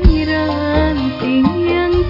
cairan yang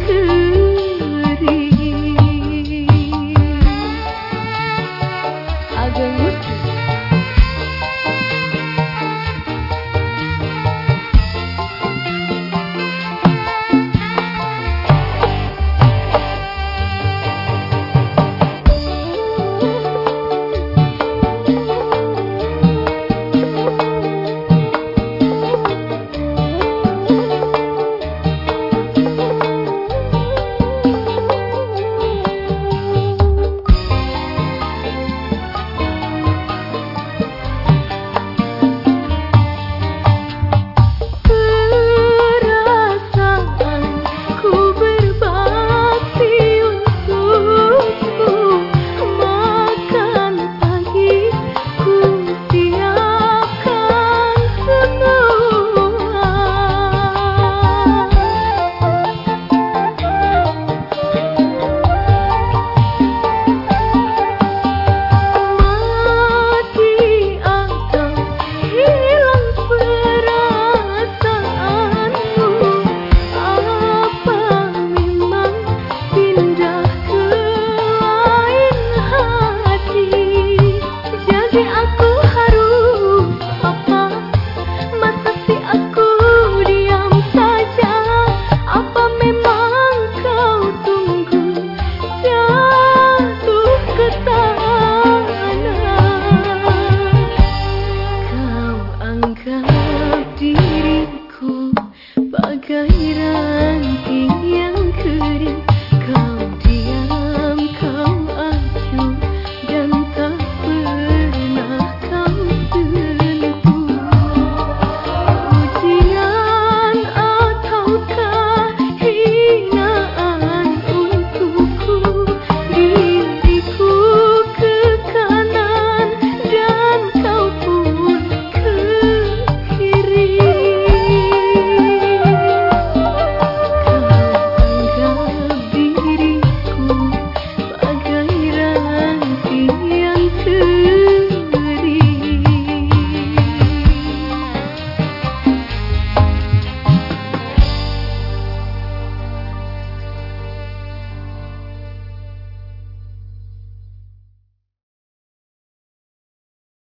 gairah